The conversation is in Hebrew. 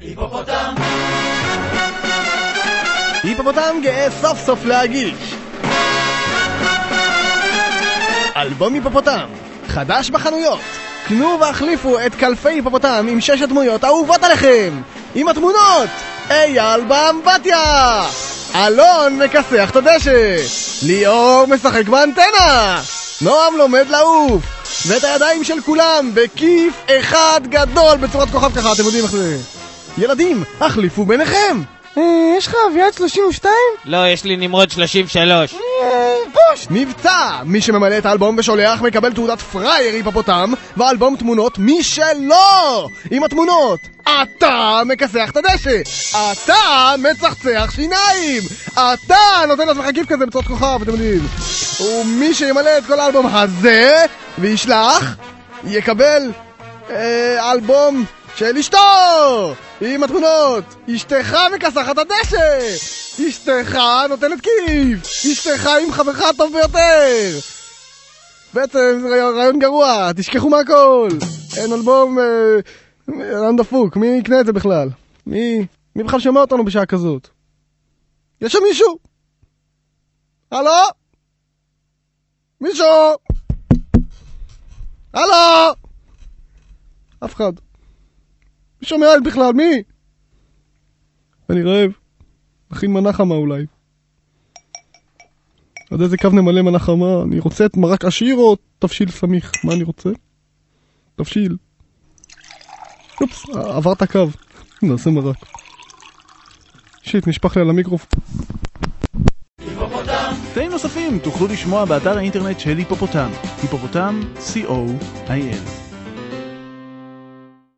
היפופוטם! היפופוטם גאה סוף סוף להגיש. אלבום היפופוטם, חדש בחנויות. קנו והחליפו את קלפי היפופוטם עם שש הדמויות האהובות עליכם. עם התמונות אייל באמבטיה. אלון מכסח את הדשא. ליאור משחק באנטנה. נועם לומד לעוף. ואת הידיים של כולם בכיף אחד גדול בצורת כוכב ככה, אתם יודעים איך זה ילדים, החליפו ביניכם! אה, יש לך אביעד 32? לא, יש לי נמרוד 33. אה, בוש! מבצע! מי שממלא את האלבום ושולח מקבל תעודת פראייר היפופוטם ואלבום תמונות משלו! עם התמונות! אתה מכסח את הדשא! אתה מצחצח שיניים! אתה נותן לעצמך כיף כזה בצורת כוכב, אתם יודעים! ומי שימלא את כל האלבום הזה וישלח, יקבל אה, אלבום של אשתו! עם התמונות! אשתך מכסחת הדשא! אשתך נותנת כיף! אשתך עם חברך הטוב ביותר! בעצם רעיון גרוע, תשכחו מהכל! אין אלבום... אה, רעיון דפוק, מי יקנה את זה בכלל? מי... מי בכלל שומע אותנו בשעה כזאת? יש שם מישהו? הלו? מישהו? הלו? אף אחד. מי שומע בכלל? מי? אני רעב. נכין מנה חמה אולי. יודע איזה קו נמלא מנה חמה. אני רוצה את מרק עשיר או תבשיל סמיך? מה אני רוצה? תבשיל. אופס, עברת קו. נעשה מרק. שיט, נשפך לי על המיקרופון. תאים נוספים תוכלו לשמוע באתר האינטרנט של היפופוטם, היפופוטם, co.il